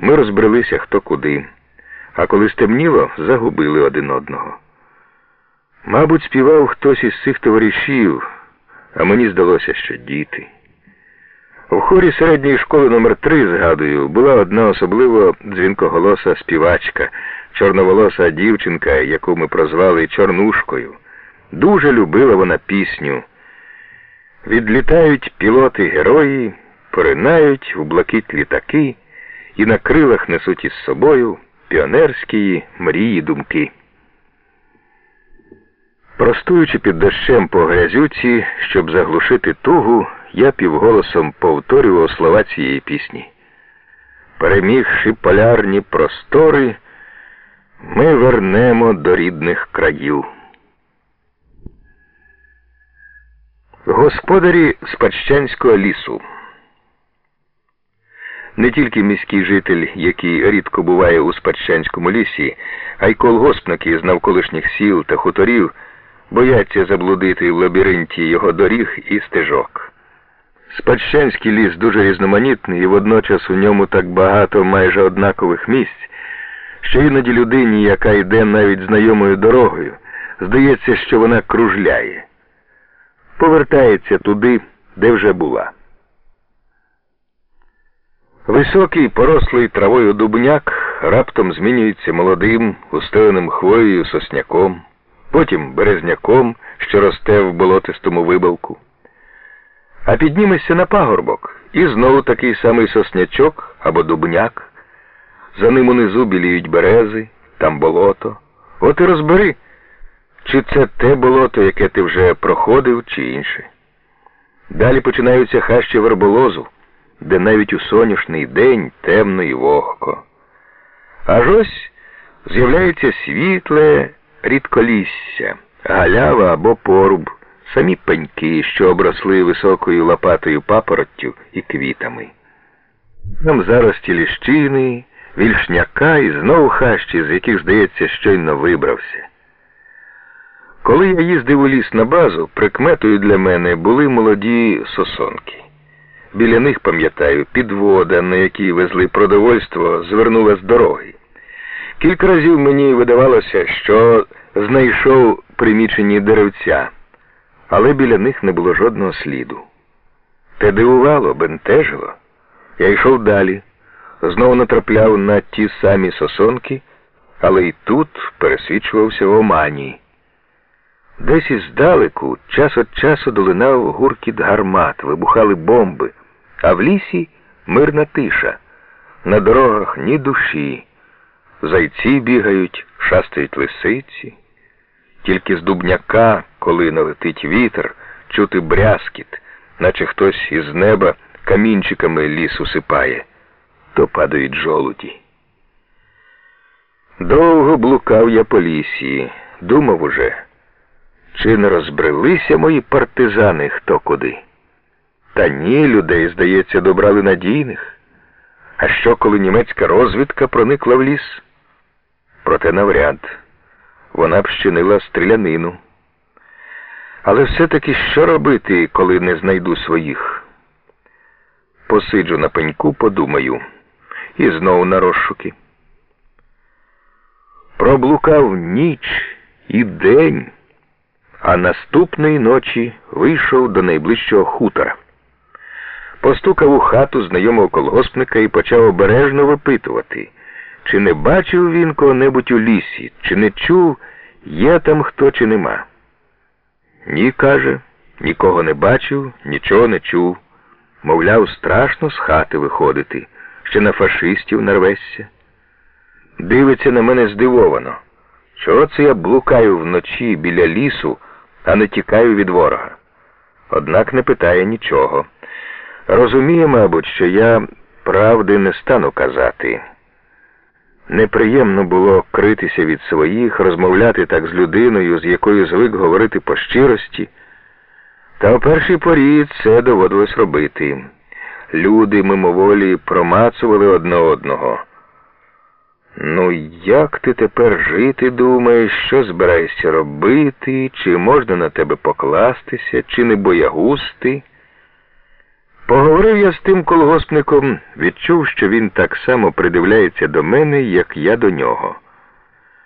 ми розбрелися хто куди, а коли стемніло, загубили один одного. Мабуть, співав хтось із цих товаришів, а мені здалося, що діти. У хорі середньої школи номер 3 згадую, була одна особливо дзвінкоголоса співачка, чорноволоса дівчинка, яку ми прозвали Чорнушкою. Дуже любила вона пісню. Відлітають пілоти герої, поринають в блакить літаки і на крилах несуть із собою піонерські мрії думки. Простуючи під дощем по грязюці, щоб заглушити тугу, я півголосом повторював слова цієї пісні. Перемігши полярні простори, ми вернемо до рідних країв. Господарі Спадщанського лісу. Не тільки міський житель, який рідко буває у Спадщанському лісі, а й колгоспники з навколишніх сіл та хуторів бояться заблудити в лабіринті його доріг і стежок. Спадщанський ліс дуже різноманітний і водночас у ньому так багато майже однакових місць, що іноді людині, яка йде навіть знайомою дорогою, здається, що вона кружляє, повертається туди, де вже була. Високий, порослий травою дубняк раптом змінюється молодим, устояним хвоєю сосняком, потім березняком, що росте в болотистому вибавку. А піднімешся на пагорбок і знову такий самий соснячок або дубняк. За ним унизу біліють берези, там болото. От і розбери, чи це те болото, яке ти вже проходив, чи інше. Далі починаються хащі верболозу де навіть у сонячний день темно і вогко. Аж ось з'являється світле рідколісся, галява або поруб, самі пеньки, що обросли високою лопатою папороттю і квітами. Там зарості ліщини, вільшняка і знову хащі, з яких, здається, щойно вибрався. Коли я їздив у ліс на базу, прикметою для мене були молоді сосонки. Біля них, пам'ятаю, підвода, на якій везли продовольство, звернула з дороги. Кілька разів мені видавалося, що знайшов примічені деревця, але біля них не було жодного сліду. Те дивувало, бентежило. Я йшов далі, знову натрапляв на ті самі сосонки, але й тут пересвідчувався в омані. Десь іздалеку час від часу долинав гуркіт гармат, вибухали бомби, а в лісі мирна тиша. На дорогах ні душі. Зайці бігають, шастають лисиці. Тільки з дубняка, коли налетить вітер, чути брязкіт, наче хтось із неба камінчиками ліс усипає, то падають жолуді. Довго блукав я по лісі, думав уже. Чи не розбрелися мої партизани хто куди? Та ні, людей, здається, добрали надійних. А що, коли німецька розвідка проникла в ліс? Проте навряд. Вона б щинила стрілянину. Але все-таки що робити, коли не знайду своїх? Посиджу на пеньку, подумаю, і знову на розшуки. Проблукав ніч і день а наступної ночі вийшов до найближчого хутора. Постукав у хату знайомого колгоспника і почав обережно випитувати, чи не бачив він кого-небудь у лісі, чи не чув, є там хто, чи нема. Ні, каже, нікого не бачив, нічого не чув. Мовляв, страшно з хати виходити, ще на фашистів нарвешся. Дивиться на мене здивовано. Чого це я блукаю вночі біля лісу? а не тікаю від ворога. Однак не питає нічого. Розуміє, мабуть, що я правди не стану казати. Неприємно було критися від своїх, розмовляти так з людиною, з якою звик говорити по щирості. Та у першій порі це доводилось робити. Люди мимоволі промацували одне одного. Ну, як ти тепер жити думаєш, що збираєшся робити, чи можна на тебе покластися, чи не боягуз ти? Поговорив я з тим колгоспником, відчув, що він так само придивляється до мене, як я до нього.